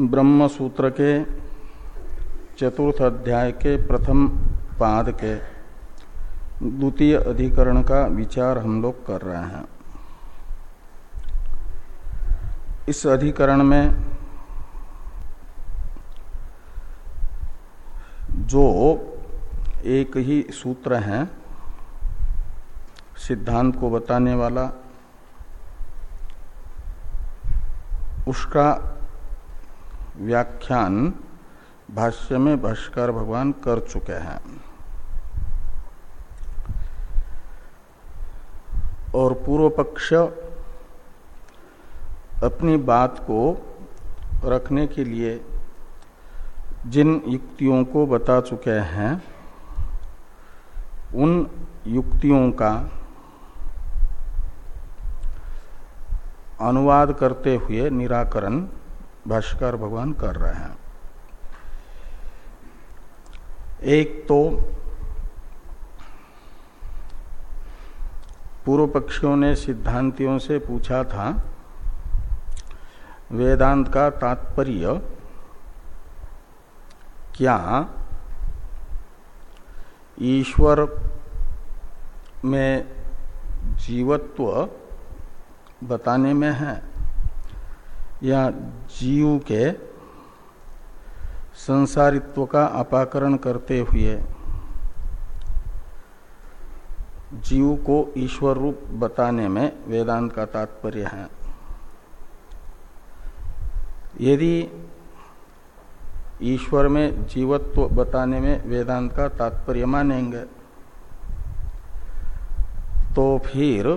ब्रह्म सूत्र के चतुर्थ अध्याय के प्रथम पाद के द्वितीय अधिकरण का विचार हम लोग कर रहे हैं। इस अधिकरण में जो एक ही सूत्र है, सिद्धांत को बताने वाला, उसका व्याख्यान भाष्य में भाष्कर भगवान कर चुके हैं। और पूर्व पक्ष अपनी बात को रखने के लिए जिन युक्तियों को बता चुके हैं, उन युक्तियों का अनुवाद करते हुए निराकरण भाष्कर भगवान कर रहे हैं। एक तो पूर्व पक्षियों ने सिद्धांतियों से पूछा था, वेदांत का तात्पर्य क्या? ईश्वर में जीवत्व बताने में है। या जीव के संसारित्व का अपाकरण करते हुए जीव को ईश्वर रूप बताने में वेदांत का तात्पर्य है। यदि ईश्वर में जीवत्व बताने में वेदांत का तात्पर्य मानेंगे तो फिर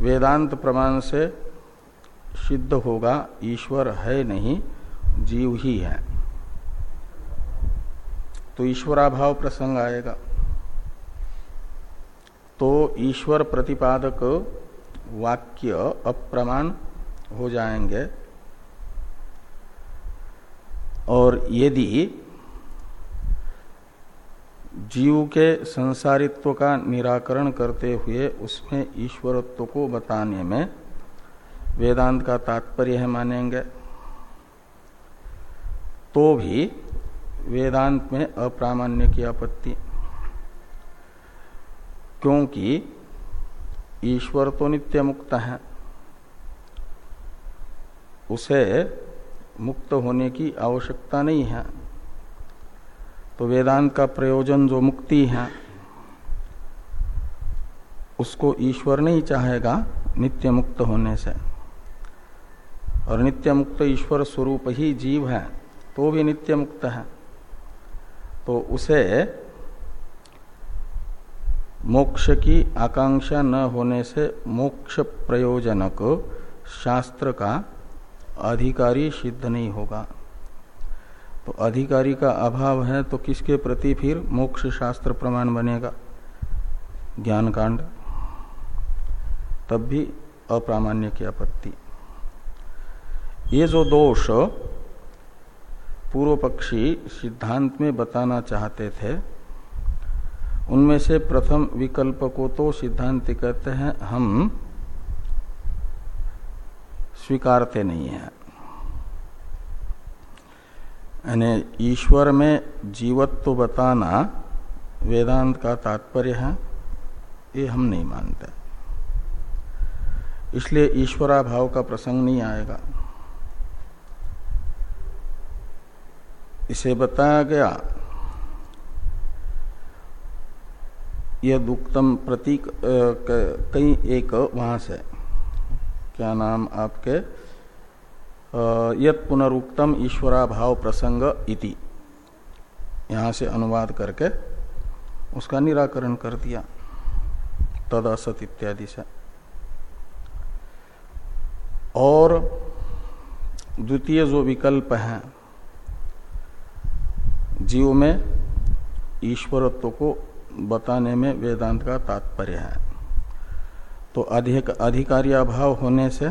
वेदांत प्रमाण से सिद्ध होगा, ईश्वर है नहीं, जीव ही है। तो ईश्वराभाव प्रसंग आएगा। तो ईश्वर प्रतिपादक वाक्य अप्रमाण हो जाएँगे। और यदि जीव के संसारित्व का निराकरण करते हुए उसमें ईश्वरत्व को बताने में वेदांत का तात्पर्य है मानेंगे तो भी वेदांत में अप्रामाण्य की आपत्ति। क्योंकि ईश्वर तो नित्य मुक्त है, उसे मुक्त होने की आवश्यकता नहीं है। तो वेदांत का प्रयोजन जो मुक्ति है, उसको ईश्वर नहीं चाहेगा नित्य मुक्त होने से। और नित्य मुक्त ईश्वर स्वरूप ही जीव है तो भी नित्य मुक्त है। तो उसे मोक्ष की आकांक्षा न होने से मोक्ष प्रयोजनक शास्त्र का अधिकारी सिद्ध नहीं होगा। तो अधिकारी का अभाव है तो किसके प्रति फिर मोक्ष शास्त्र प्रमाण बनेगा? ज्ञान कांड तब भी अप्रामाण्य की आपत्ति। ये जो दोष पूर्व पक्षी सिद्धांत में बताना चाहते थे, उनमें से प्रथम विकल्प को तो सिद्धांत कहते हैं, हम स्वीकारते नहीं हैं। यानी ईश्वर में जीवत्व बताना वेदांत का तात्पर्य है, ये हम नहीं मानते। इसलिए ईश्वरा भाव का प्रसंग नहीं आएगा। इसे बताया गया। यह दुक्तम प्रतीक कई एक वहाँ से। क्या नाम आपके? यत पुनरुक्तम ईश्वराभाव प्रसंग इति। यहाँ से अनुवाद करके उसका निराकरण कर दिया। तद असत इत्यादि से। और द्वितीय जो विकल्प है जीव में ईश्वरत्व को बताने में वेदांत का तात्पर्य है। तो अधिक अभाव होने से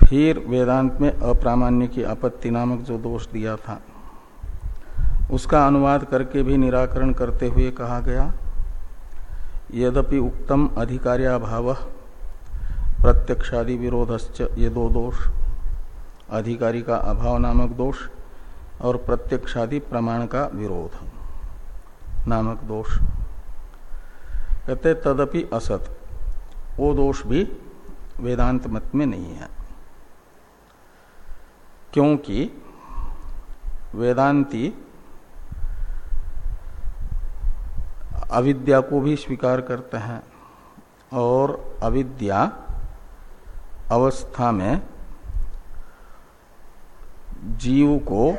फिर वेदांत में अप्रामाण्य की आपत्ति नामक जो दोष दिया था, उसका अनुवाद करके भी निराकरण करते हुए कहा गया, यद्यपि उक्तम अधिकार्याभाव प्रत्यक्षादि विरोधश्च ये दो दोष, अधिकारी का अभाव नामक दोष और प्रत्यक्षादि प्रमाण का विरोध। नामक दोष। कहते, तदपि असत। वो दोष भी वेदांत मत में नहीं है। क्योंकि वेदांती अविद्या को भी स्वीकार करते हैं और अविद्या अवस्था में जीव को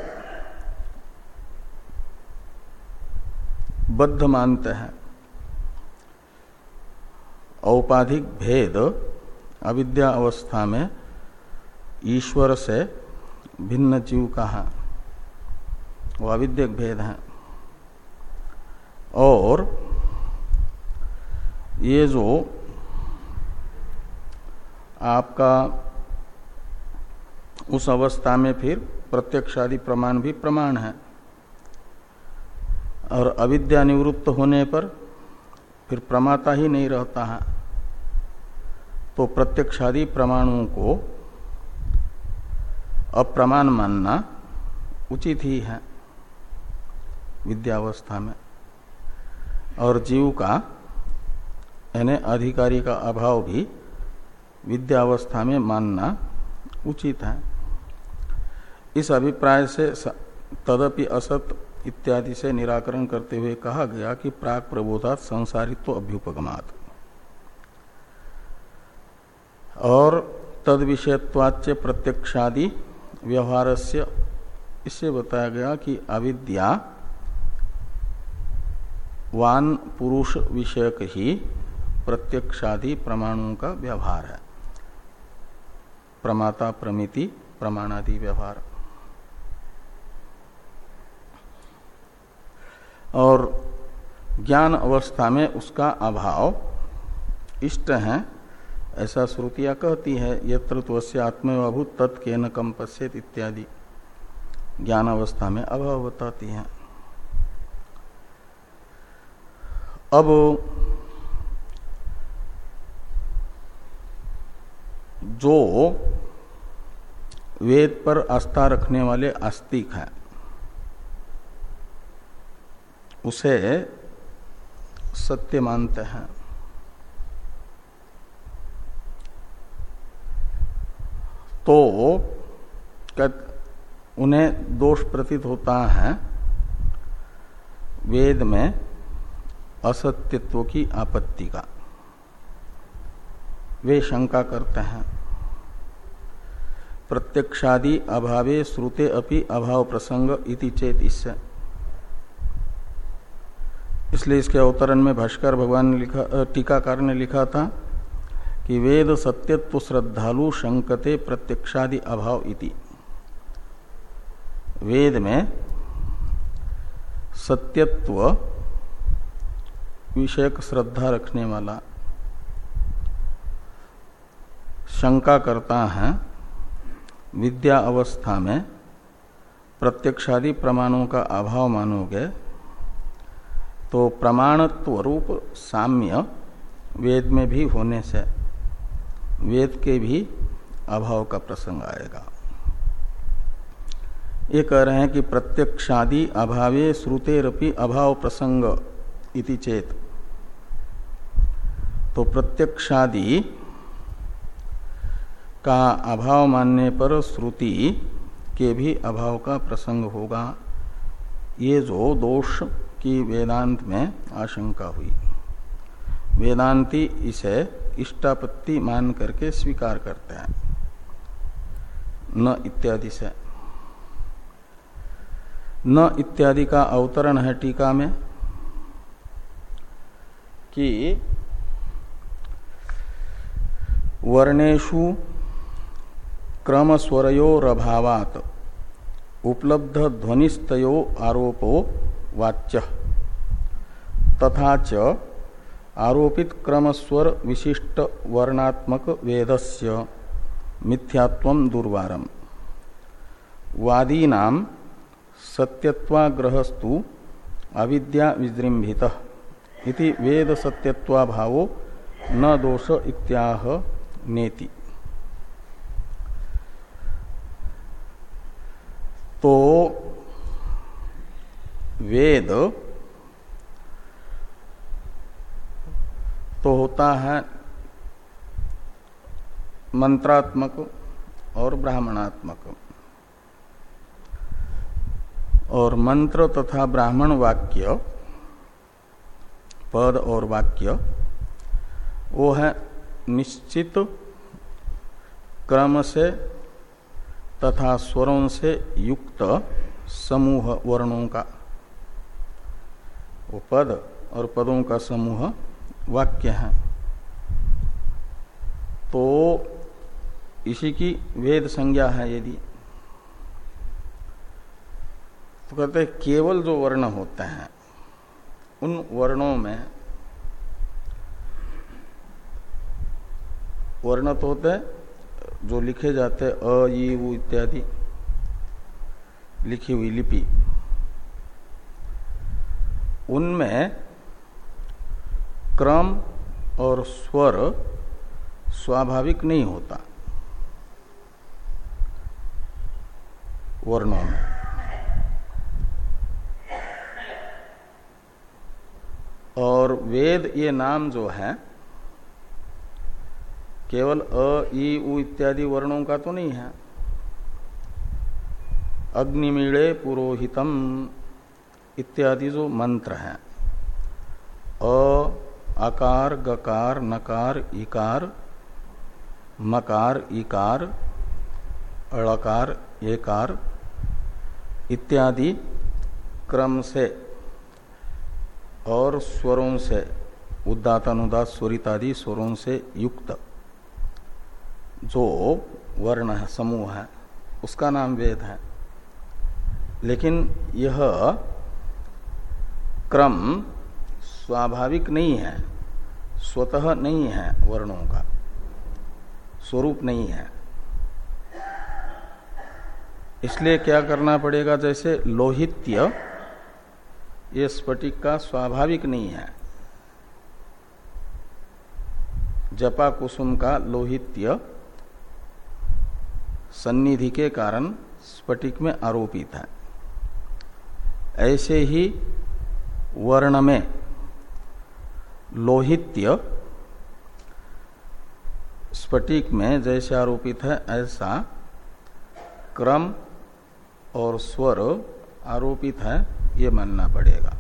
बद्ध मानते हैं। औपाधिक भेद अविद्या अवस्था में ईश्वर से भिन्न जीव का है वो अविद्यक भेद है। और ये जो आपका उस अवस्था में फिर प्रत्यक्षादि प्रमाण भी प्रमाण है। और अविद्या निवृत्त होने पर फिर प्रमाता ही नहीं रहता है। तो प्रत्यक्षादि प्रमाणों को अप्रमाण मानना उचित ही है विद्यावस्था में। और जीव का, यानी अधिकारी का अभाव भी विद्यावस्था में मानना उचित है। इस अभिप्राय से तदपि असत इत्यादि से निराकरण करते हुए कहा गया कि प्राग प्रबोधात संसारित्व अभ्युपगमात। और तद विषयत्वाच्य प्रत्यक्षादि व्यवहार से इससे बताया गया कि अविद्या वान पुरुष विषयक ही प्रत्यक्षादि प्रमाणों का व्यवहार है। प्रमाता प्रमिति, प्रमाणादि व्यवहार। और ज्ञान अवस्था में उसका अभाव इष्ट है, ऐसा श्रुतियाँ कहती है यत्र त्वस्य आत्मभूत तत्के न कम पश्यत इत्यादि। ज्ञान अवस्था में अभाव बताती हैं। अब जो वेद पर आस्था रखने वाले आस्तिक हैं उसे सत्य मानते हैं। तो उन्हें दोष प्रतीत होता है वेद में असत्यत्व की आपत्ति का। वे शंका करते हैं। प्रत्यक्षादि अभावे श्रुते अपि अभाव प्रसंग इति चेत इससे। इसलिए इसके अवतरण में भाष्कर भगवान ने लिखा टीकाकार ने लिखा था कि वेद सत्यत्व श्रद्धालु शंकते प्रत्यक्षादि अभाव इति। वेद में सत्यत्व विषयक श्रद्धा रखने वाला शंका करता है, विद्या अवस्था में प्रत्यक्षादि प्रमाणों का अभाव मानोगे तो प्रमाणत्व रूप साम्य वेद में भी होने से वेद के भी अभाव का प्रसंग आएगा। ये कह रहे हैं कि प्रत्यक्षादि अभावे श्रुतेरपि अभाव प्रसंग इति चेत। तो प्रत्यक्षादि का अभाव मानने पर श्रुति के भी अभाव का प्रसंग होगा। ये जो दोष की वेदांत में आशंका हुई। वेदांती इसे इष्टापत्ति मान करके स्वीकार करते हैं। न इत्यादि से। न इत्यादि का अवतरण है टीका में कि वर्णेशु क्रम उपलब्ध ध्वनिस्तयो आरोपो वाच्य। तथा च आरोपित क्रमस्वर विशिष्ट वर्णात्मक वेदस्य मिथ्यात्व दुर्वारम। वादीना सत्यत्वाग्रहस्तु अविद्या विजृंभित इति वेद सत्यत्वाभावो न दोष इत्याह नेति। तो वेद तो होता है मंत्रात्मक और ब्राह्मणात्मक। और मंत्र तथा ब्राह्मण वाक्य, पद और वाक्य, वो है निश्चित क्रम से तथा स्वरों से युक्त समूह वर्णों का। वो पद और पदों का समूह वाक्य है। तो इसी की वेद संज्ञा है यदि। तो कहते केवल जो वर्ण होते हैं, उन वर्णों में वर्ण तो होते हैं, जो लिखे जाते अ इत्यादि, लिखी हुई लिपि। उनमें क्रम और स्वर स्वाभाविक नहीं होता। वर्णों में। और वेद ये नाम जो है, केवल अ, ई, उ इत्यादि वर्णों का तो नहीं है। अग्निमीड़े पुरोहितम। इत्यादि जो मंत्र हैं। अ आकार गकार, नकार, इकार, मकार, इकार अड़कार एकार इत्यादि क्रम से और स्वरों से उदात अनुदात स्वरित आदि स्वरों से युक्त जो वर्ण है, समूह है, उसका नाम वेद है। लेकिन यह क्रम स्वाभाविक नहीं है, स्वतः नहीं है वर्णों का, स्वरूप नहीं है। इसलिए क्या करना पड़ेगा, जैसे लोहित्य, ये स्फटिक का स्वाभाविक नहीं है। जपा कुसुम का लोहित्य सन्निधि के कारण स्फटिक में आरोपित है। ऐसे ही वर्ण में लोहित्य। स्फटिक में जैसे आरोपित है, ऐसा क्रम और स्वर आरोपित है, ये मानना पड़ेगा।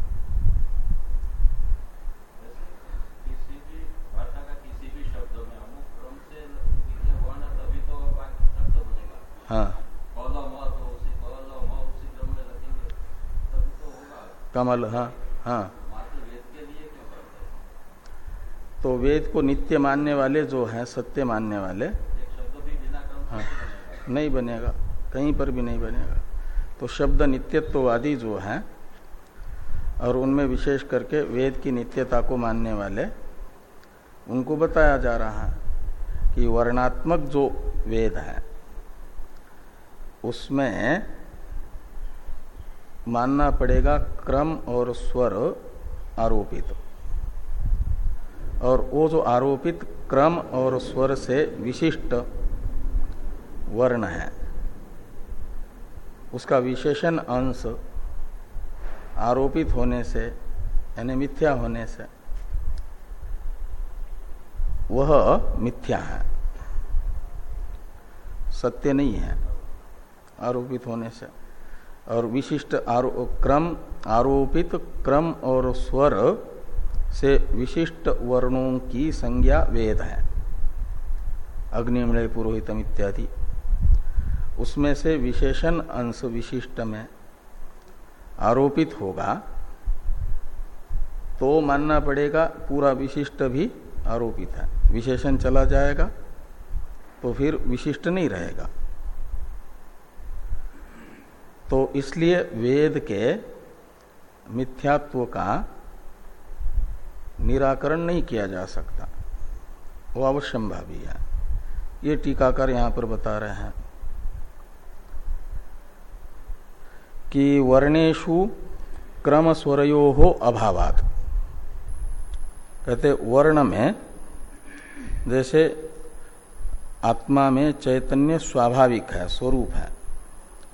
हाँ। कमल हाँ। हाँ। तो वेद को नित्य मानने वाले जो हैं, सत्य मानने वाले हाँ नहीं बनेगा, कहीं पर भी नहीं बनेगा। तो शब्द नित्यत्ववादी जो हैं, और उनमें विशेष करके वेद की नित्यता को मानने वाले, उनको बताया जा रहा है कि वर्णात्मक जो वेद है, उसमें मानना पड़ेगा क्रम और स्वर आरोपित। और वो जो आरोपित क्रम और स्वर से विशिष्ट वर्ण है, उसका विशेषण अंश आरोपित होने से, यानी मिथ्या होने से, वह मिथ्या है। सत्य नहीं है आरोपित होने से। और विशिष्ट आरो, क्रम आरोपित क्रम और स्वर से विशिष्ट वर्णों की संज्ञा वेद है। अग्निमय पुरोहितम इत्यादि। उसमें से विशेषण अंश विशिष्ट में आरोपित होगा तो मानना पड़ेगा पूरा विशिष्ट भी आरोपित है। विशेषण चला जाएगा तो फिर विशिष्ट नहीं रहेगा। तो इसलिए वेद के मिथ्यात्व का निराकरण नहीं किया जा सकता। वो अवश्यंभावी है। ये टीकाकार यहाँ पर बता रहे हैं कि वर्णेशु क्रम स्वरयो हो अभावात। कहते वर्ण में जैसे आत्मा में चैतन्य स्वाभाविक है, स्वरूप है।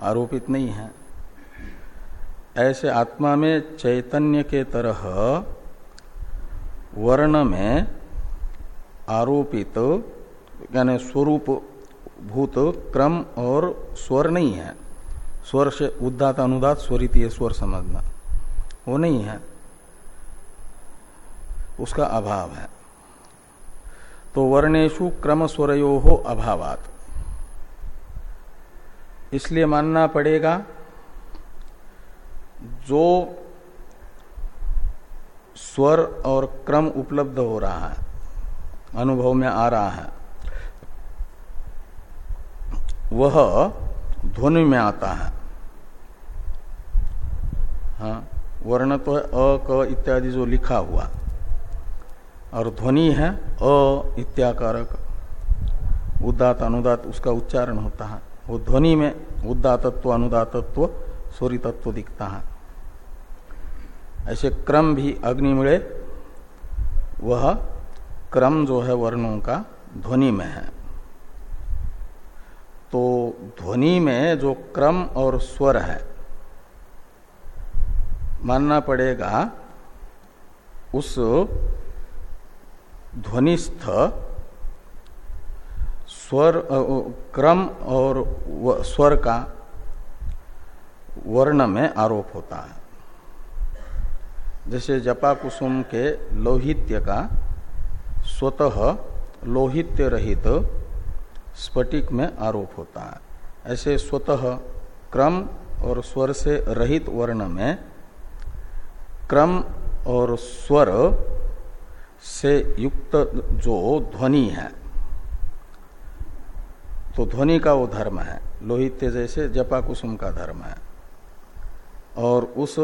आरोपित नहीं है ऐसे आत्मा में चैतन्य के तरह वर्ण में आरोपित, यानी स्वरूप भूत, क्रम और स्वर नहीं है। स्वर से उदात अनुदात, स्वरित स्वर समझना। वो नहीं है। उसका अभाव है। तो वर्णेशु क्रम स्वरयो हो अभावात। इसलिए मानना पड़ेगा, जो स्वर और क्रम उपलब्ध हो रहा है, अनुभव में आ रहा है, वह ध्वनि में आता है। हाँ वर्ण तो अ, क, इत्यादि जो लिखा हुआ। और ध्वनि है, अ, इत्याकारक। उदात, अनुदात, उसका उच्चारण होता है। वो ध्वनि में उदातत्व अनुदातत्व सूर्य तत्व दिखता है। ऐसे क्रम भी अग्नि मिले, वह क्रम जो है वर्णों का ध्वनि में है। तो ध्वनि में जो क्रम और स्वर है, मानना पड़ेगा, उस ध्वनिस्थ स्वर क्रम और स्वर का वर्ण में आरोप होता है। जैसे जपा कुसुम के लोहित्य का स्वतः लोहित्य रहित स्फटिक में आरोप होता है। ऐसे स्वतः क्रम और स्वर से रहित वर्ण में क्रम और स्वर से युक्त जो ध्वनि है तो ध्वनि का वो धर्म है। लोहित्य जैसे जपा कुसुम का धर्म है। और उस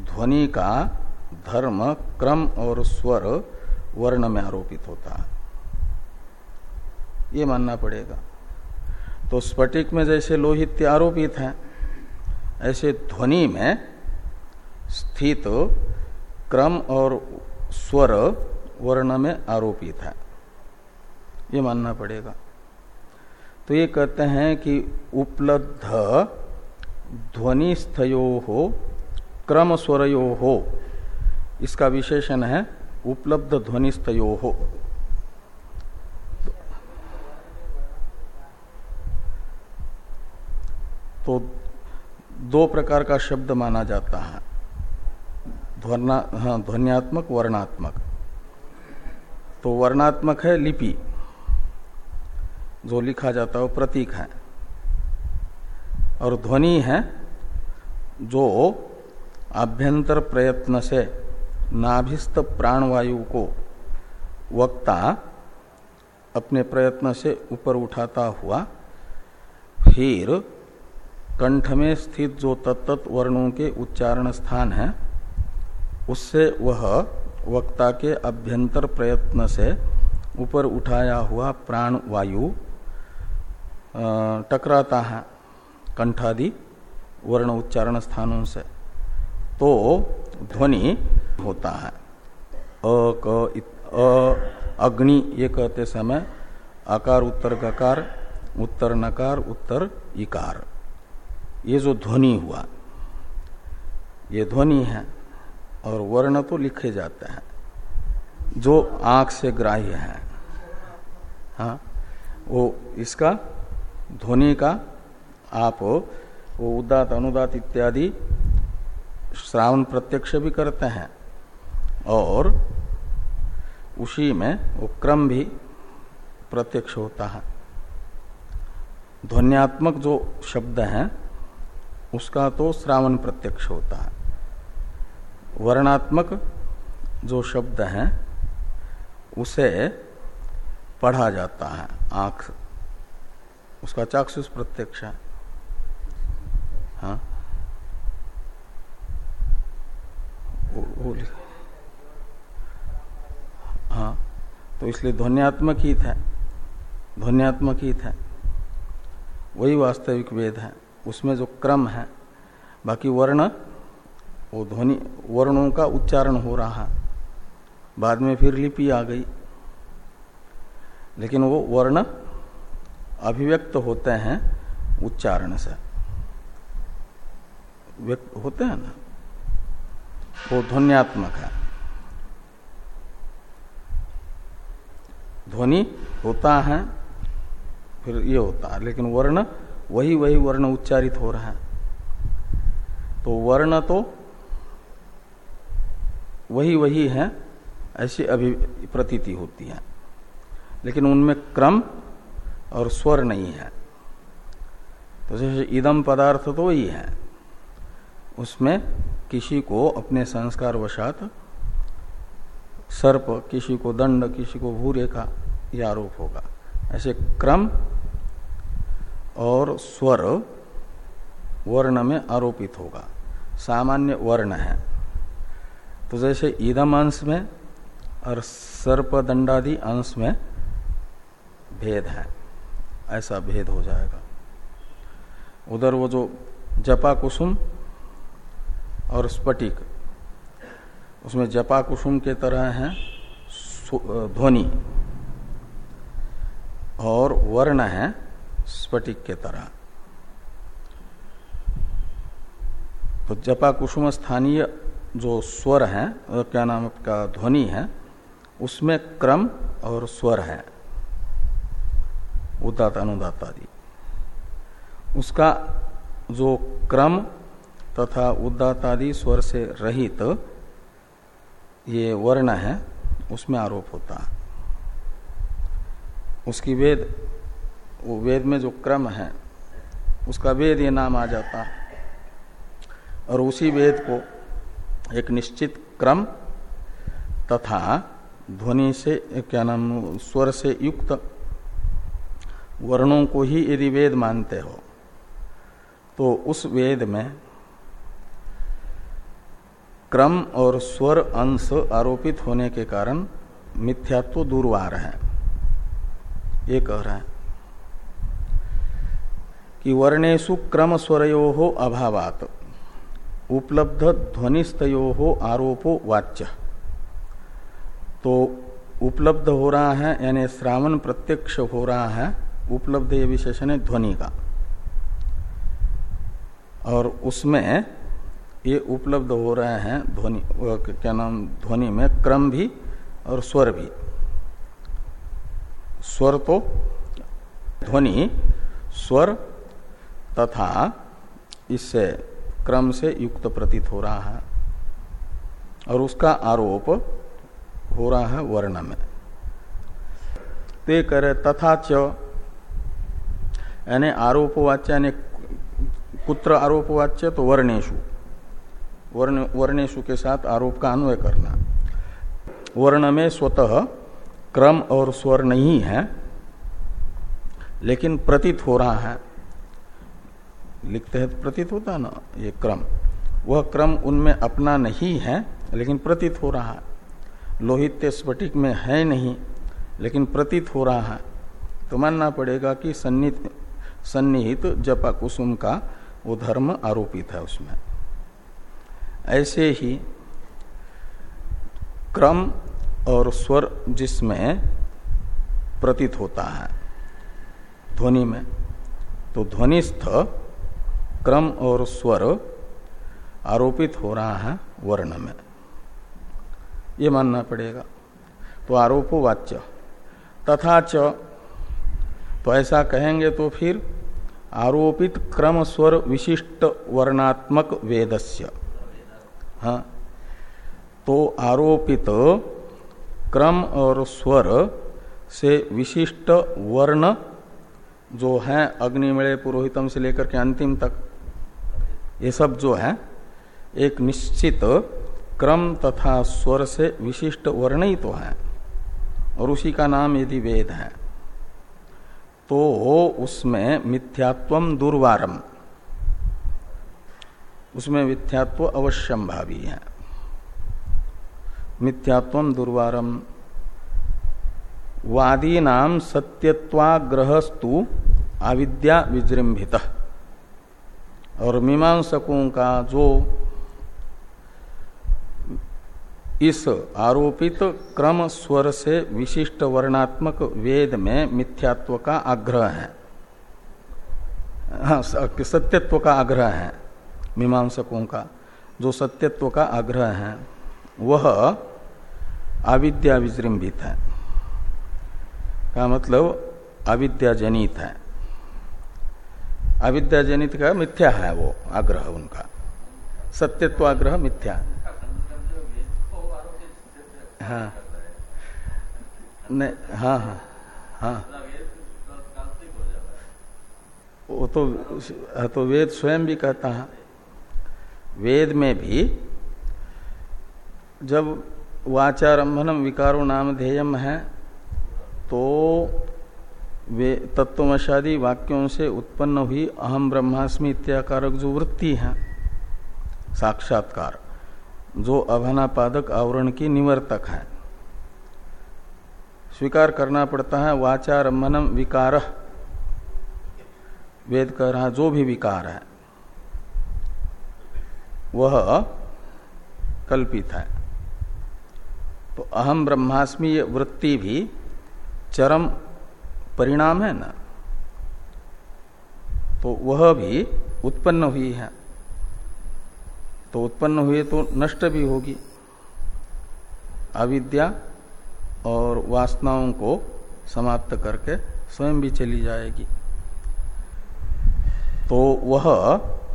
ध्वनि का धर्म क्रम और स्वर वर्ण में आरोपित होता है। ये मानना पड़ेगा। तो स्फटिक में जैसे लोहित्य आरोपित है, ऐसे ध्वनि में स्थित क्रम और स्वर वर्ण में आरोपित है। ये मानना पड़ेगा। तो ये कहते हैं कि उपलब्ध ध्वनिस्थयो हो क्रम स्वरयो हो इसका विशेषण है उपलब्ध ध्वनिस्थयो। हो तो दो प्रकार का शब्द माना जाता है, ध्वना हाँ ध्वनियात्मक, वर्णात्मक। तो वर्णात्मक है लिपि। जो लिखा जाता है वो प्रतीक है। और ध्वनि है जो आभ्यंतर प्रयत्न से नाभिस्त प्राणवायु को वक्ता अपने प्रयत्न से ऊपर उठाता हुआ फिर कंठ में स्थित जो तत्त वर्णों के उच्चारण स्थान है, उससे वह वक्ता के अभ्यंतर प्रयत्न से ऊपर उठाया हुआ प्राण वायु टकराता है कंठादि वर्ण उच्चारण स्थानों से। तो ध्वनि होता है। अ, क अ, अग्नि ये कहते समय आकार उत्तर ककार उत्तर नकार, उत्तर इकार। ये जो ध्वनि हुआ, ये ध्वनि है और वर्ण तो लिखे जाते हैं। जो आँख से ग्राह्य है हाँ वो इसका ध्वनि का आप वो उदात, अनुदात इत्यादि श्रावण प्रत्यक्ष भी करते हैं। और उसी में वो क्रम भी प्रत्यक्ष होता है। ध्वनियात्मक जो शब्द है, उसका तो श्रावण प्रत्यक्ष होता है। वर्णात्मक जो शब्द है, उसे पढ़ा जाता है, आँख उसका चाक्षुष प्रत्यक्ष है। हाँ? हाँ तो इसलिए ध्वनियात्मक ही। था ध्वनियात्मक ही। था वही वास्तविक वेद है। उसमें जो क्रम है, बाकी वर्ण, वो ध्वनि, वर्णों का उच्चारण हो रहा है। बाद में फिर लिपि आ गई। लेकिन वो वर्ण अभिव्यक्त होते हैं उच्चारण से। व्यक्त होते हैं ना? वो ध्वनियात्मक है। ध्वनि होता है, फिर ये होता है, लेकिन वर्ण, वही वही वर्ण उच्चारित हो रहा है। तो वर्ण तो वही वही है, ऐसी अभी प्रतीति होती है। लेकिन उनमें क्रम और स्वर नहीं है। तो जैसे इदम पदार्थ तो वही है। उसमें किसी को अपने संस्कार वशात, सर्प, किसी को दंड, किसी को भूरेखा यह आरोप होगा। ऐसे क्रम और स्वर वर्ण में आरोपित होगा। सामान्य वर्ण है। तो जैसे ईदम अंश में और सर्प दंडादि अंश में भेद है। ऐसा भेद हो जाएगा। उधर वो जो जपा कुसुम और स्फटिक, उसमें जपा कुसुम के तरह है ध्वनि और वर्ण है स्फटिक के तरह। तो जपा कुसुम स्थानीय जो स्वर है क्या नाम का ध्वनि है, उसमें क्रम और स्वर है। उदात अनुदात आदि उसका जो क्रम तथा उदात आदि स्वर से रहित तो ये वर्ण है, उसमें आरोप होता। है उसकी वेद, वो वेद में जो क्रम है, उसका वेद ये नाम आ जाता। है और उसी वेद को एक निश्चित क्रम तथा ध्वनि से, क्या नाम, स्वर से युक्त वर्णों को ही यदि वेद मानते हो तो उस वेद में क्रम और स्वर अंश आरोपित होने के कारण मिथ्यात्व दूरवार है। ये कह रहा है कि वर्णेशु क्रम स्वरो हो अभावात, उपलब्ध ध्वनिस्तयो हो आरोपो वाच्य। तो उपलब्ध हो रहा है, यानी श्रावण प्रत्यक्ष हो रहा है उपलब्ध ये विशेषण है ध्वनि का। और उसमें ये उपलब्ध हो रहे हैं ध्वनि क्या नाम, ध्वनि में क्रम भी और स्वर भी। स्वर तो ध्वनि, स्वर तथा इससे क्रम से युक्त प्रतीत हो रहा है। और उसका आरोप हो रहा है वर्ण में। ते करे तथा च यानी आरोपवाच्य यानी कुत्र आरोपवाच्य तो वर्णेशु वर्ण वर्णेशु के साथ आरोप का अन्वय करना वर्ण में स्वतः क्रम और स्वर नहीं है लेकिन प्रतीत हो रहा है लिखते हैं प्रतीत होता है ना ये क्रम वह क्रम उनमें अपना नहीं है लेकिन प्रतीत हो रहा है लोहित्य स्फटिक में है नहीं लेकिन प्रतीत हो रहा है तो मानना पड़ेगा कि सन्निहित सन्निहित जपा कुसुम का वो धर्म आरोपित है उसमें। ऐसे ही क्रम और स्वर जिसमें प्रतीत होता है ध्वनि में तो ध्वनिस्थ क्रम और स्वर आरोपित हो रहा है वर्ण में। ये मानना पड़ेगा। तो आरोपो वाच्य। तथा च तो ऐसा कहेंगे तो फिर आरोपित क्रम स्वर विशिष्ट वर्णात्मक वेदस्य। हाँ? तो आरोपित क्रम और स्वर से विशिष्ट वर्ण जो है अग्निमय पुरोहितम से लेकर के अंतिम तक, ये सब जो है, एक निश्चित क्रम तथा स्वर से विशिष्ट वर्ण ही तो है। और उसी का नाम यदि वेद है। तो उसमें मिथ्यात्व दुर्वारम उसमें मिथ्यात्व अवश्यम भावी है। मिथ्यात्व दुर्वारम वादी नाम सत्यत्वाग्रहस्तु आविद्या विजृंभित। और मीमांसकों का जो इस आरोपित क्रम स्वर से विशिष्ट वर्णात्मक वेद में मिथ्यात्व का आग्रह है। हाँ सत्यत्व का आग्रह है, मीमांसकों का, जो सत्यत्व का आग्रह है, वह अविद्या विजृंभित है। का मतलब अविद्या जनित है। अविद्या जनित का मिथ्या है वो आग्रह उनका। सत्यत्व आग्रह मिथ्या हाँ। नहीं हाँ हाँ हाँ। वो तो तो वेद स्वयं भी कहता है। वेद में भी जब वाचारंभनम विकारो नाम ध्येयम है तो वे तत्वमशादी वाक्यों से उत्पन्न हुई अहम ब्रह्मास्मि इत्याकारक जो वृत्ति है, साक्षात्कार। जो अभनापादक आवरण की निवर्तक है। स्वीकार करना पड़ता है वाचारंभनम विकार। वेद कह रहा जो भी विकार है, वह कल्पित है। तो अहम ब्रह्मास्मि ये वृत्ति भी चरम परिणाम है ना? तो वह भी उत्पन्न हुई है। तो उत्पन्न हुए तो नष्ट भी होगी। अविद्या और वासनाओं को समाप्त करके स्वयं भी चली जाएगी। तो वह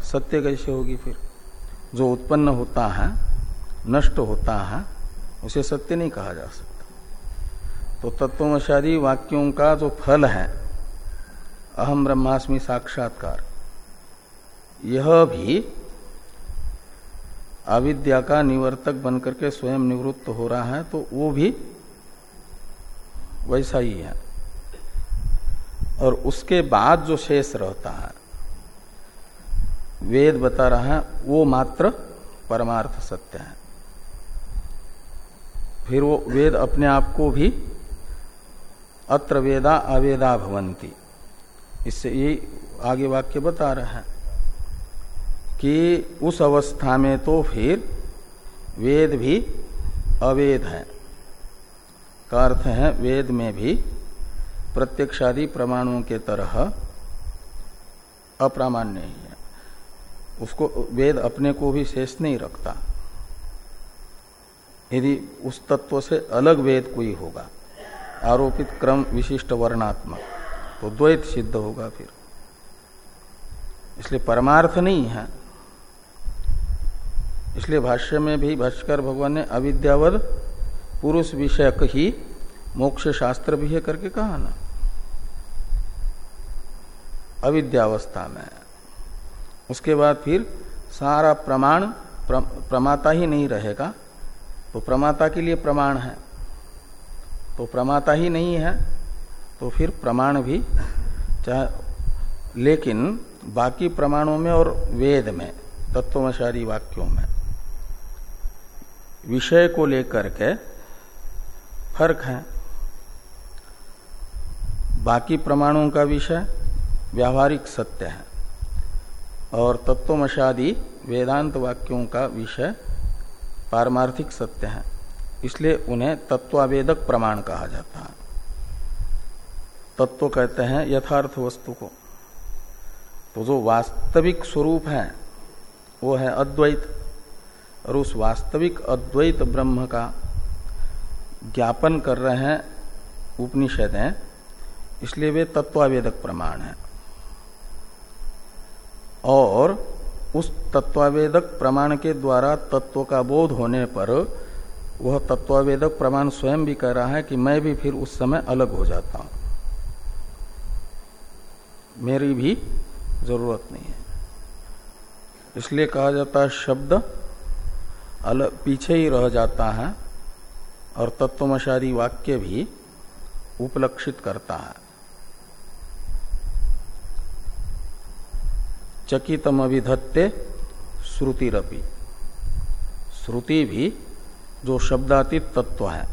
सत्य कैसे होगी फिर? जो उत्पन्न होता है, नष्ट होता है, उसे सत्य नहीं कहा जा सकता। तो तत्वशादी वाक्यों का जो फल है, अहम ब्रह्मास्मि साक्षात्कार, यह भी अविद्या का निवर्तक बनकर के स्वयं निवृत्त हो रहा है तो वो भी वैसा ही है। और उसके बाद जो शेष रहता है, वेद बता रहा है, वो मात्र परमार्थ सत्य है। फिर वो वेद अपने आप को भी अत्र वेदा अवेदा भवंती। इससे ये आगे वाक्य बता रहा है। कि उस अवस्था में तो फिर वेद भी अवेद है। का अर्थ है, वेद में भी प्रत्यक्षादि प्रमाणों के तरह अप्रामाण्य ही है। उसको, वेद अपने को भी शेष नहीं रखता। यदि उस तत्व से अलग वेद कोई होगा, आरोपित क्रम विशिष्ट वर्णात्मक तो द्वैत सिद्ध होगा फिर। इसलिए परमार्थ नहीं है। इसलिए भाष्य में भी भाष्कर भगवान ने अविद्यावद पुरुष विषयक ही मोक्ष शास्त्र भी है करके कहा ना। अविद्यावस्था में। उसके बाद फिर सारा प्रमाण प्र, प्रमाता ही नहीं रहेगा। तो प्रमाता के लिए प्रमाण है। तो प्रमाता ही नहीं है तो फिर प्रमाण भी चाहे लेकिन बाकी प्रमाणों में और वेद में तत्वमशारी वाक्यों में। विषय को लेकर के फ़र्क है। बाकी प्रमाणों का विषय व्यावहारिक सत्य है और तत्वमशादी वेदांत वाक्यों का विषय पारमार्थिक सत्य है। इसलिए उन्हें तत्वावेदक प्रमाण कहा जाता है। तत्व कहते हैं यथार्थ वस्तु को। तो जो वास्तविक स्वरूप है, वो है अद्वैत। और उस वास्तविक अद्वैत ब्रह्म का ज्ञापन कर रहे हैं उपनिषद हैं, इसलिए वे तत्वावेदक प्रमाण है। और उस तत्वावेदक प्रमाण के द्वारा तत्व का बोध होने पर वह तत्वावेदक प्रमाण स्वयं भी कह रहा है कि मैं भी फिर उस समय अलग हो जाता हूँ। मेरी भी ज़रूरत नहीं है। इसलिए कहा जाता है शब्द अलग पीछे ही रह जाता है और तत्वमशारी वाक्य भी उपलक्षित करता है। चकितम अभिधत्ते श्रुतिरपि। श्रुति भी जो शब्दातीत तत्व है,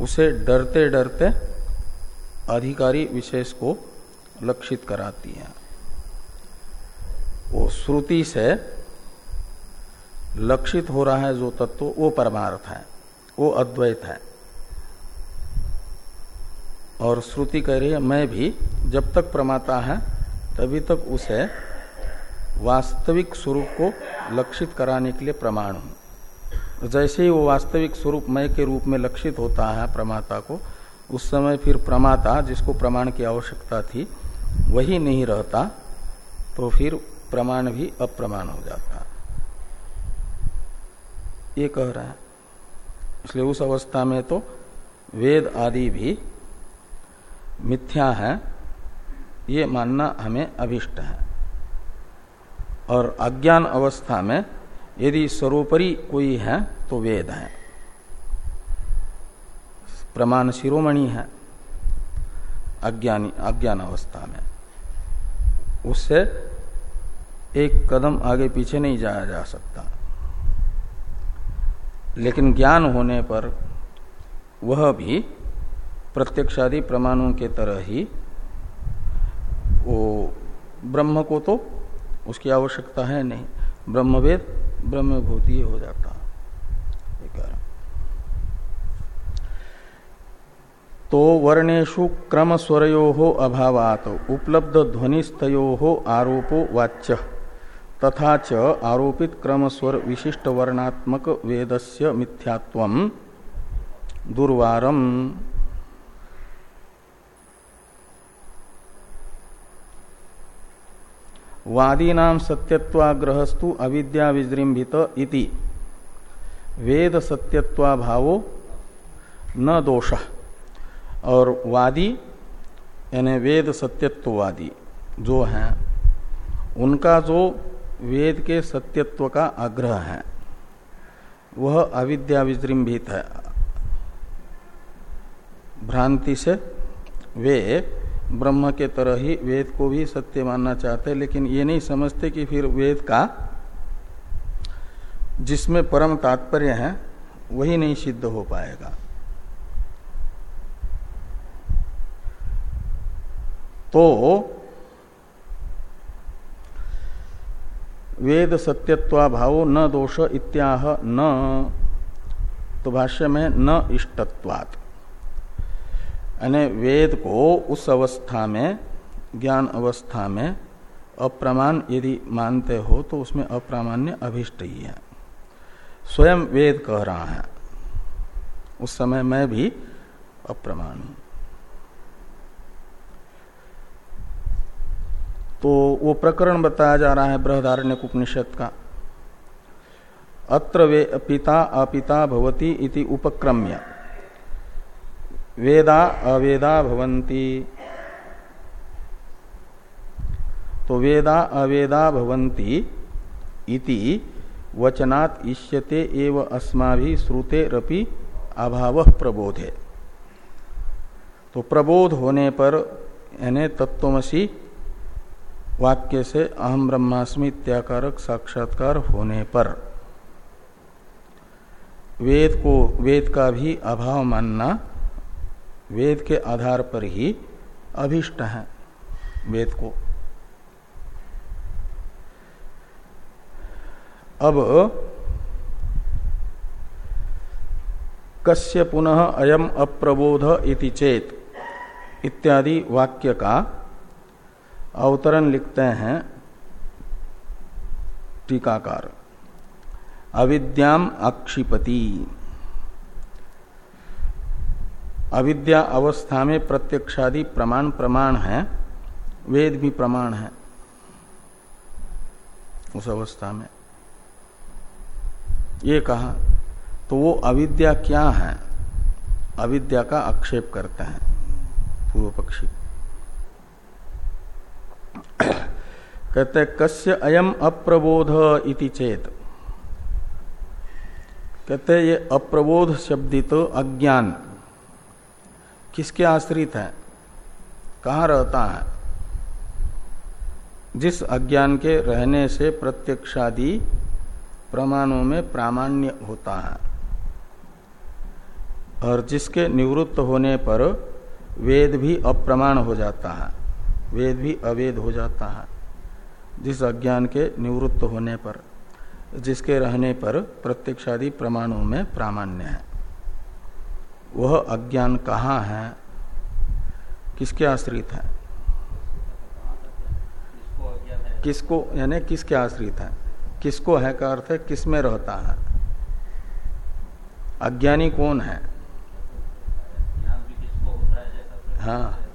उसे डरते डरते अधिकारी विशेष को लक्षित कराती है। वो श्रुति से लक्षित हो रहा है जो तत्व, वो परमार्थ है, वो अद्वैत है। और श्रुति कह रही है, मैं भी जब तक प्रमाता है, तभी तक उसे वास्तविक स्वरूप को लक्षित कराने के लिए प्रमाण हूँ। जैसे ही वो वास्तविक स्वरूप मय के रूप में लक्षित होता है प्रमाता को, उस समय फिर प्रमाता, जिसको प्रमाण की आवश्यकता थी, वही नहीं रहता तो फिर प्रमाण भी अप्रमाण हो जाता। ये कह रहा है। इसलिए उस अवस्था में तो वेद आदि भी मिथ्या है, ये मानना हमें अभिष्ट है। और अज्ञान अवस्था में यदि सर्वोपरि कोई है तो वेद है। प्रमाण शिरोमणि है अज्ञानी, अज्ञान अवस्था में। उससे एक कदम आगे पीछे नहीं जाया जा सकता। लेकिन ज्ञान होने पर वह भी प्रत्यक्षादि प्रमाणों के तरह ही वो ब्रह्म को तो उसकी आवश्यकता है नहीं। ब्रह्मवेद, ब्रह्मभूति हो जाता। तो वर्णेशु क्रम स्वरो अभावात, उपलब्ध ध्वनिस्तो आरोपो वाच्य। तथा च आरोपित क्रम स्वर विशिष्ट वर्णात्मक वेदस्य मिथ्यात्व दुर्वारम। वादीना सत्यत्वाग्रहस्तु अविद्या विजृंभित इति। वेद सत्यत्वाभावो न दोष। और वादी, यानी वेद सत्यत्ववादी जो हैं, उनका जो वेद के सत्यत्व का आग्रह है। वह अविद्या विजृंभित है। भ्रांति से वे ब्रह्म के तरह ही वेद को भी सत्य मानना चाहते लेकिन ये नहीं समझते कि फिर वेद का जिसमें परम तात्पर्य है, वही नहीं सिद्ध हो पाएगा। तो वेद सत्यत्वाभाव न दोष इत्याह न। तो भाष्य में न इष्टत्वात्। वेद को उस अवस्था में, ज्ञान अवस्था में अप्रमाण यदि मानते हो तो उसमें अप्रामाण्य अभिष्ट ही है। स्वयं वेद कह रहा है। उस समय मैं भी अप्रमाण हूँ। तो वो प्रकरण बताया जा रहा है बृहदारण्य उपनिषद का। अत्र वे पिता अपिता भवती इति उपक्रम्य। वेदा अवेदा भवंती तो वेदा अवेदा भवंती इति वचनात् इष्यते एव अस्मा श्रुते रपि अभाव प्रबोधे। तो प्रबोध होने पर यानी तत्वमसी वाक्य से अहम ब्रह्मास्मि इत्याकारक साक्षात्कार होने पर। वेद को, वेद का भी अभाव मानना वेद के आधार पर ही अभिष्ट है, वेद को। अब कस्य पुनः अयम अप्रबोध इति चेत इत्यादि वाक्य का अवतरण लिखते हैं। टीकाकार। अविद्याम अक्षिपति। अविद्या अवस्था में प्रत्यक्षादि प्रमाण प्रमाण है। वेद भी प्रमाण है। उस अवस्था में। ये कहा तो वो अविद्या क्या है? अविद्या का आक्षेप करते हैं पूर्व पक्षी। कहते कस्य अयम अप्रबोध इति चेत। कहते ये अप्रबोध शब्दित अज्ञान किसके आश्रित है? कहाँ रहता है? जिस अज्ञान के रहने से प्रत्यक्षादि प्रमाणों में प्रामाण्य होता है और जिसके निवृत्त होने पर वेद भी अप्रमाण हो जाता है। वेद भी अवेद हो जाता है, जिस अज्ञान के निवृत्त होने पर, जिसके रहने पर प्रत्यक्षादि प्रमाणों में प्रामाण्य है। वह अज्ञान कहाँ है? किसके आश्रित है? किसको, यानी किसके आश्रित है? किसको है का अर्थ है? किसमें रहता है? अज्ञानी कौन है? हाँ।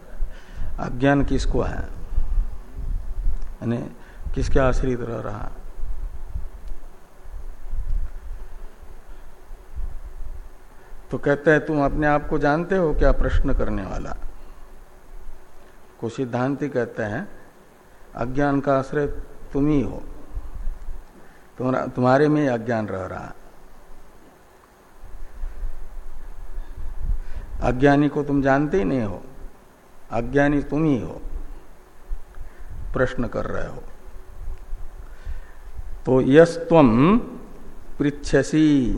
अज्ञान किसको है? यानी किसके आश्रित रह रहा तो कहते हैं, तुम अपने आप को जानते हो क्या प्रश्न करने वाला? को सिद्धांति कहते हैं, अज्ञान का आश्रय तुम ही हो। तुम्हारा, तुम्हारे में अज्ञान रह रहा अज्ञानी को तुम जानते ही नहीं हो। अज्ञानी तुम ही हो। प्रश्न कर रहे हो। तो यस्व पृछसी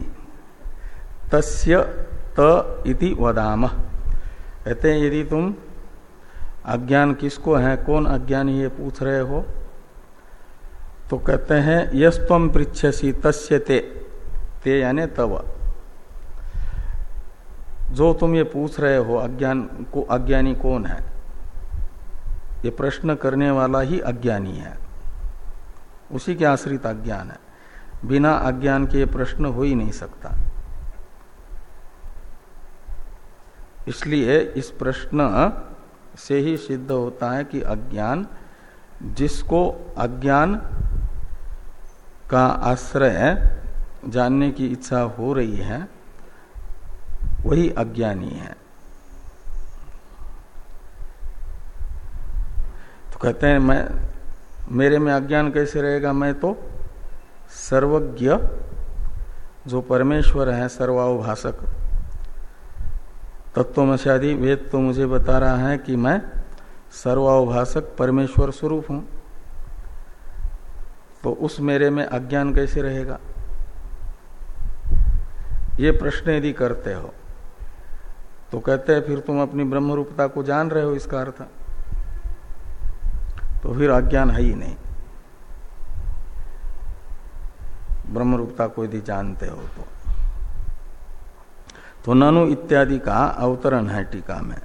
तस्य त इति वदाम। कहते हैं, यदि तुम अज्ञान किसको है, कौन अज्ञानी ये पूछ रहे हो? तो कहते हैं यस्व पृछसी तस्य ते ते यानी तव। जो तुम ये पूछ रहे हो, अज्ञान को अज्ञानी कौन है? ये प्रश्न करने वाला ही अज्ञानी है। उसी के आश्रित अज्ञान है। बिना अज्ञान के ये प्रश्न हो ही नहीं सकता। इसलिए इस प्रश्न से ही सिद्ध होता है कि अज्ञान, जिसको अज्ञान का आश्रय जानने की इच्छा हो रही है वही अज्ञानी है। तो कहते हैं, मैं, मेरे में अज्ञान कैसे रहेगा? मैं तो सर्वज्ञ, जो परमेश्वर है सर्वाभाषक तत्वमशादी वेद तो मुझे बता रहा है कि मैं सर्वाभाषक परमेश्वर स्वरूप हूँ। तो उस मेरे में अज्ञान कैसे रहेगा? ये प्रश्न यदि करते हो तो कहते हैं, फिर तुम अपनी ब्रह्म रूपता को जान रहे हो, इसका अर्थ। तो फिर अज्ञान है ही नहीं। ब्रह्म रूपता को यदि जानते हो तो। तो ननु इत्यादि का अवतरण है टीका में।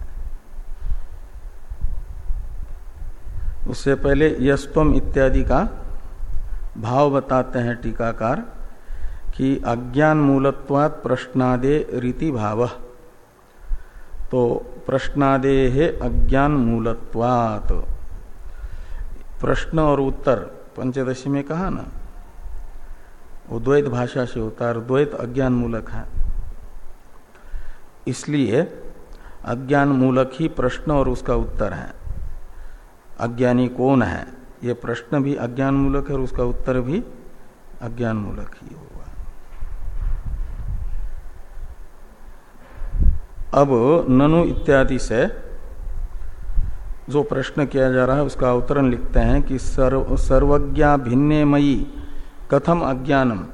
उससे पहले यस्तम इत्यादि का भाव बताते हैं टीकाकार कि अज्ञान मूलत्वात् प्रश्नादे रीति भाव। तो प्रश्नादे है अज्ञान मूलत्वात्। प्रश्न और उत्तर पंचदशी में कहा ना? वो द्वैत भाषा से होता है द्वैत अज्ञान मूलक है। इसलिए अज्ञान मूलक ही प्रश्न और उसका उत्तर है। अज्ञानी कौन है? ये प्रश्न भी अज्ञान मूलक है और उसका उत्तर भी अज्ञान मूलक ही होगा। अब ननु इत्यादि से जो प्रश्न किया जा रहा है, उसका अवतरण लिखते हैं कि सर्व, सर्वज्ञा कथम अज्ञानम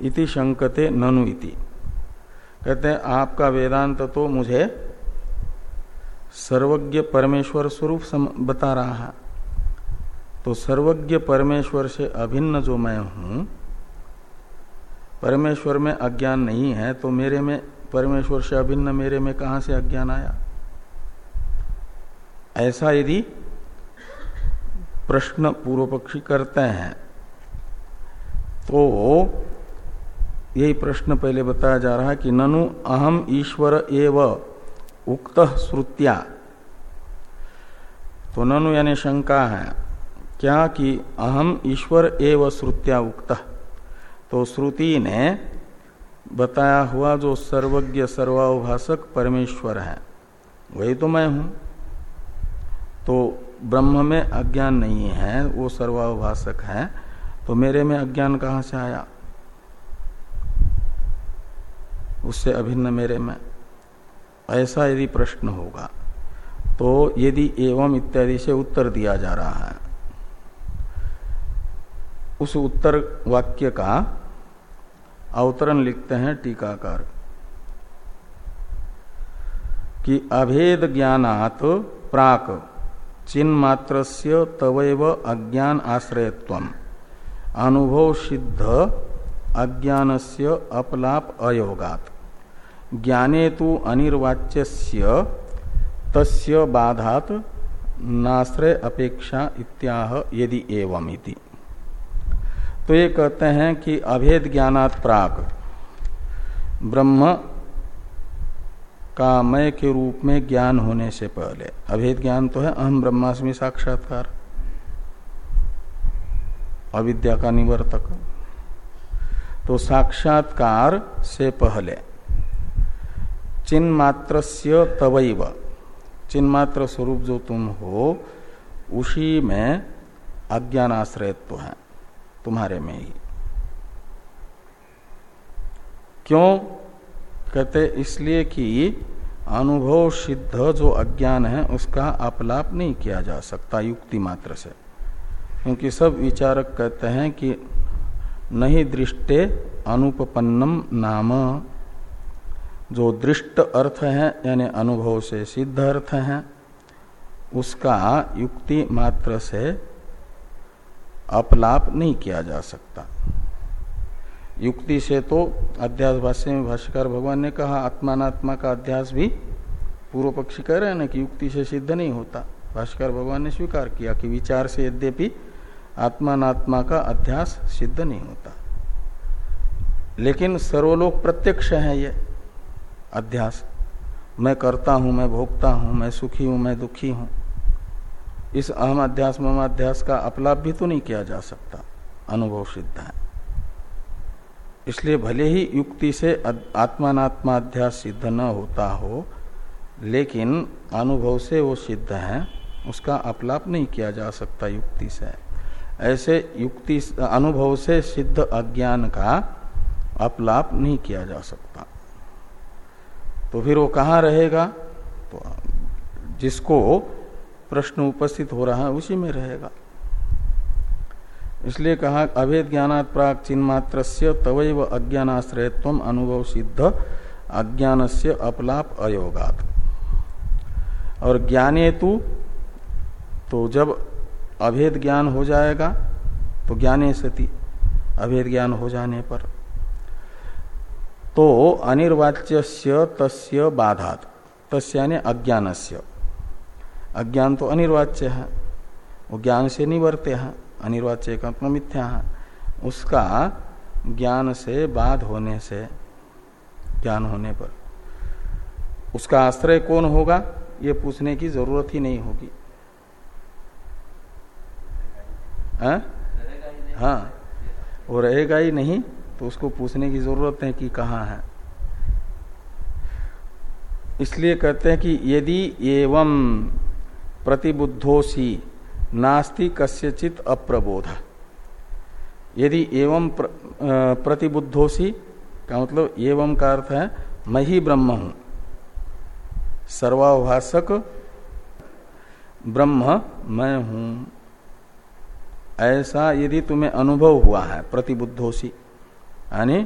इति शंकते ननु इति। कहते हैं, आपका वेदांत तो मुझे सर्वज्ञ परमेश्वर स्वरूप बता रहा है। तो सर्वज्ञ परमेश्वर से अभिन्न जो मैं हूँ, परमेश्वर में अज्ञान नहीं है तो मेरे में परमेश्वर से अभिन्न मेरे में कहा से अज्ञान आया? ऐसा यदि प्रश्न पूर्व पक्षी करते हैं तो यही प्रश्न पहले बताया जा रहा है कि ननु अहम ईश्वर एव उक्त श्रुत्या। तो ननु यानी शंका है, क्या कि अहम ईश्वर एव श्रुत्या उक्त? तो श्रुति ने बताया हुआ जो सर्वज्ञ सर्वाभाषक परमेश्वर है, वही तो मैं हूँ। तो ब्रह्म में अज्ञान नहीं है, वो सर्वाभाषक है। तो मेरे में अज्ञान कहाँ से आया? उससे अभिन्न मेरे में। ऐसा यदि प्रश्न होगा तो यदि एवं इत्यादि से उत्तर दिया जा रहा है। उस उत्तर वाक्य का अवतरण लिखते हैं टीकाकार। कि अभेद ज्ञानात प्राक चिन्मात्र तवैव अज्ञान आश्रयत्व अनुभव सिद्ध अज्ञान से अपलाप अयोगात। ज्ञाने तो अनिर्वाच्य तस्य बाधात नाश्रय अपेक्षा इत्याह यदि एवं इति। तो ये कहते हैं कि अभेद ज्ञानात् प्राक ब्रह्म का मय के रूप में ज्ञान होने से पहले। अभेद ज्ञान तो है, अहम ब्रह्मास्मि साक्षात्कार। अविद्या का निवर्तक। तो साक्षात्कार से पहले। चिन्मात्र तवैव। चिन्मात्र स्वरूप जो तुम हो, उसी में अज्ञानाश्रयत्व है। तुम्हारे में ही। क्यों? कहते, इसलिए कि अनुभव सिद्ध जो अज्ञान है, उसका अपलाप नहीं किया जा सकता युक्ति मात्र से। क्योंकि सब विचारक कहते हैं कि नहीं दृष्टे अनुपन्नम नाम। जो दृष्ट अर्थ है, यानी अनुभव से सिद्ध अर्थ है, उसका युक्ति मात्र से अपलाप नहीं किया जा सकता। युक्ति से तो अध्यास भाष्य में भाष्यकार भगवान ने कहा आत्मात्मा का अध्यास भी पूर्व पक्षी कह रहे हैं ना कि युक्ति से सिद्ध नहीं होता। भाष्यकार भगवान ने स्वीकार किया कि विचार से यद्यपि आत्मात्मा का अध्यास सिद्ध नहीं होता। लेकिन सर्वलोक प्रत्यक्ष है ये अध्यास। मैं करता हूँ, मैं भोगता हूँ, मैं सुखी हूँ, मैं दुखी हूँ। इस अहम अध्यास मम अध्यास का अपलाप भी तो नहीं किया जा सकता। अनुभव सिद्ध है। इसलिए भले ही युक्ति से आत्मात्मा अध्यास सिद्ध न होता हो, लेकिन अनुभव से वो सिद्ध है, उसका अपलाप नहीं किया जा सकता युक्ति से। ऐसे युक्ति अनुभव से सिद्ध अज्ञान का अपलाप नहीं किया जा सकता। तो फिर वो कहाँ रहेगा? तो जिसको प्रश्न उपस्थित हो रहा है, उसी में रहेगा। इसलिए कहा, अभेद ज्ञानात् प्राक चिन्मात्र तवैव अज्ञानाश्रयत्व अनुभव सिद्ध अज्ञान से अपलाप अयोगात। और ज्ञाने तु तो जब अभेद ज्ञान हो जाएगा तो ज्ञाने सती, अभेद ज्ञान हो जाने पर। तो अनिर्वाच्य तस्य बाधात, तस्य यानी अज्ञानस्य। अज्ञान तो अनिर्वाच्य है। वो ज्ञान से निवर्त्य है अनिर्वाच्य का मिथ्या है। उसका ज्ञान से बाध होने से ज्ञान होने पर। उसका आश्रय कौन होगा ये पूछने की ज़रूरत ही नहीं होगी। हाँ, हाँ। वो रहेगा ही नहीं तो उसको पूछने की ज़रूरत है कि कहाँ है। इसलिए कहते हैं कि यदि एवं प्रतिबुद्धोसी नास्ति कस्यचित अप्रबोध। यदि एवं प्र, प्रतिबुद्धोसी का मतलब एवं का अर्थ है मैं ही ब्रह्म हूँ। सर्वाभाषक ब्रह्म मैं हूँ। ऐसा यदि तुम्हें अनुभव हुआ है प्रतिबुद्धोसी यानी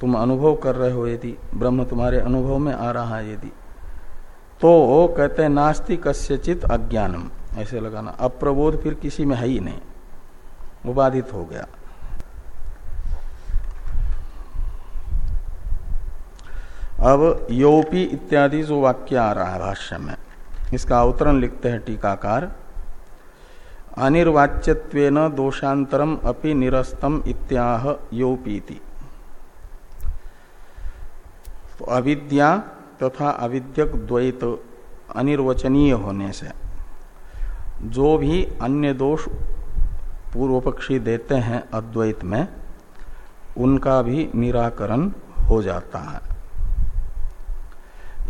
तुम अनुभव कर रहे हो यदि ब्रह्म तुम्हारे अनुभव में आ रहा है यदि तो कहते हैं नास्ति कस्यचित अज्ञानम। ऐसे लगाना। अप्रबोध फिर किसी में है ही नहीं। वो बाधित हो गया। अब योपी इत्यादि जो वाक्य आ रहा है भाष्य में, इसका अवतरण लिखते हैं टीकाकार। अनिर्वाच्यत्वेन दोषांतरम अपि निरस्तम इत्याह योपीति। तो अविद्या तथा अविद्यक द्वैत अनिर्वचनीय होने से जो भी अन्य दोष पूर्व पक्षी देते हैं अद्वैत में, उनका भी निराकरण हो जाता है।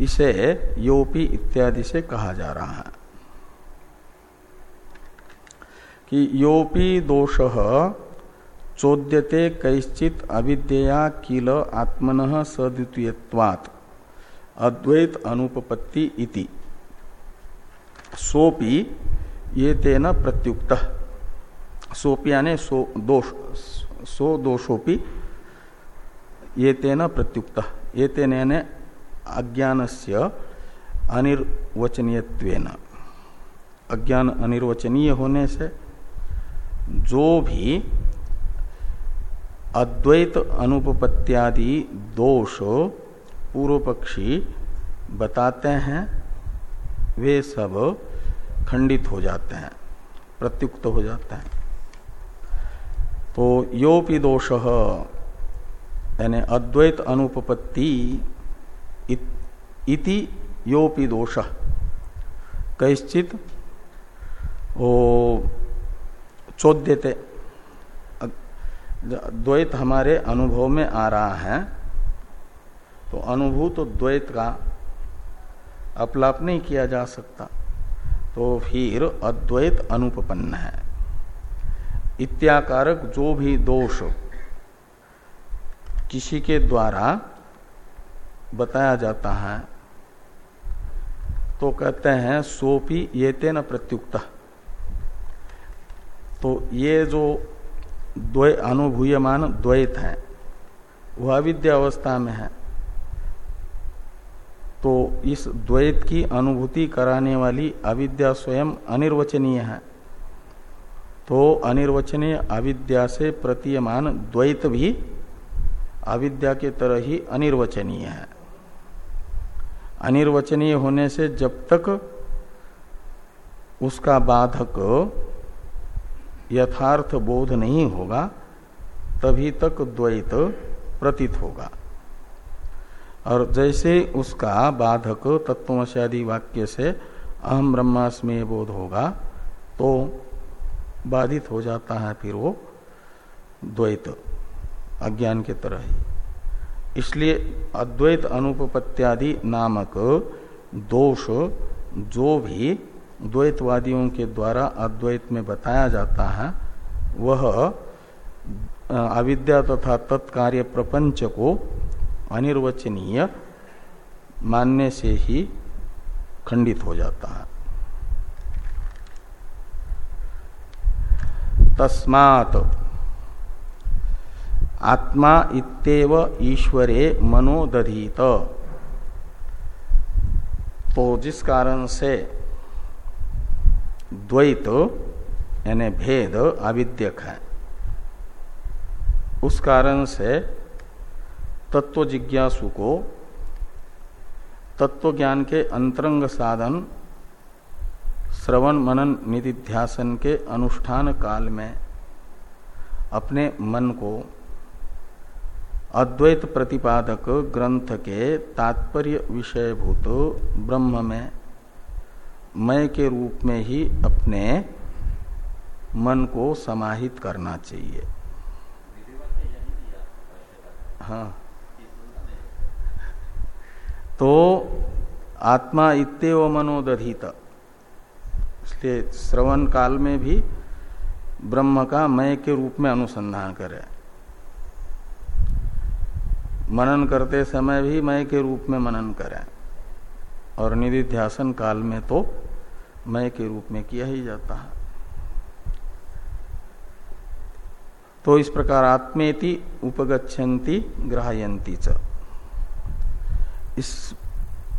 इसे योपी इत्यादि से कहा जा रहा है कि योपी दोष चोद्यते कैश्चित अविद्या किल आत्मन सद्वितीयवात् अद्वैत अनुपपत्ति इति। सोपी ये तेन प्रत्युक्त। सोपी यानी सो दोष, सो दोषोपि ये तेन प्रत्युक्त। ये तेन अज्ञान से अनिर्वचनीय अज्ञान अनिर्वचनीय होने से जो भी अद्वैत अनुपत्यादि दोष पूर्व पक्षी बताते हैं, वे सब खंडित हो जाते हैं, प्रत्युक्त हो जाते हैं। तो योपि दोष, यानी अद्वैत अनुपपत्ति इति योपि दोष। कैश्चित वो चोद्यते। द्वैत हमारे अनुभव में आ रहा है। तो अनुभूत द्वैत का अपलाप नहीं किया जा सकता। तो फिर अद्वैत अनुपपन्न है। इत्याकारक जो भी दोष किसी के द्वारा बताया जाता है तो कहते हैं, सोपी ये तेन प्रत्युक्त। तो ये जो द्वै, अनुभूयमान द्वैत है, वह अविद्या अवस्था में है। तो इस द्वैत की अनुभूति कराने वाली अविद्या स्वयं अनिर्वचनीय है। तो अनिर्वचनीय अविद्या से प्रतीयमान द्वैत भी अविद्या के तरह ही अनिर्वचनीय है। अनिर्वचनीय होने से जब तक उसका बाधक यथार्थ बोध नहीं होगा, तभी तक द्वैत प्रतीत होगा। और जैसे उसका बाधक तत्वशादी वाक्य से अहम ब्रह्मास्मि बोध होगा तो बाधित हो जाता है फिर वो द्वैत, अज्ञान के तरह ही। इसलिए अद्वैत अनुपत्यादि नामक दोष जो भी द्वैतवादियों के द्वारा अद्वैत में बताया जाता है, वह अविद्या तथा तत्कार्य प्रपंच को अनिर्वचनीय मानने से ही खंडित हो जाता है। तस्मात आत्मा इतव ईश्वरे मनोदधीत। तो जिस कारण से द्वैत, यानी भेद, अविद्यक है, उस कारण से तत्व जिज्ञासु को तत्व ज्ञान के अंतरंग साधन श्रवण मनन निधिध्यासन के अनुष्ठान काल में अपने मन को अद्वैत प्रतिपादक ग्रंथ के तात्पर्य विषयभूत ब्रह्म में मय के रूप में ही अपने मन को समाहित करना चाहिए। हाँ। तो आत्मा इतव मनोदधित। इसलिए श्रवण काल में भी ब्रह्म का मय के रूप में अनुसंधान करे। मनन करते समय भी मय के रूप में मनन करें। और निधिध्यासन काल में तो मय के रूप में किया ही जाता है। तो इस प्रकार आत्मेति उपगछन्ति ग्राहयंती च। इस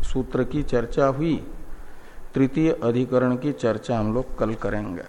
सूत्र की चर्चा हुई तृतीय अधिकरण की चर्चा हम लोग कल करेंगे।